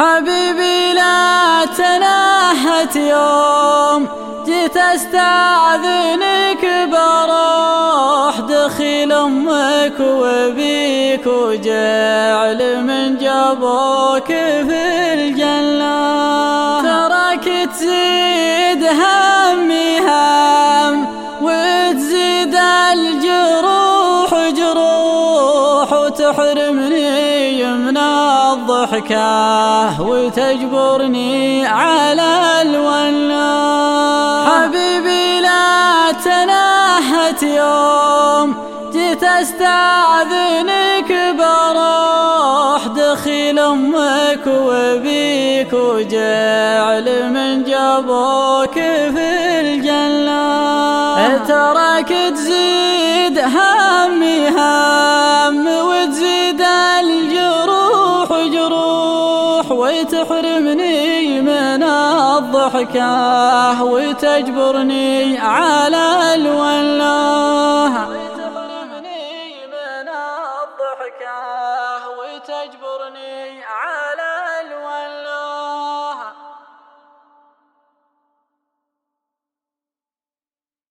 حبيبي لا تنهت يوم جيت أستأذنك بروح دخيل أمك وبيك وجعل من جابوك في الجنة. تراك تزيد همي هم وتزيد الجروح جروح وتحرمني من الضحكة وتجبرني على الولا حبيبي لا تنهت يوم جيت أستأذنك بروح دخيل أمك وبيك وجعل من جابوك في الجنة. تراك تزيد همي وجروح وتحرمني من الضحكة آه، وتجبرني على الولاة وتحرمني من الضحكة آه، وتجبرني على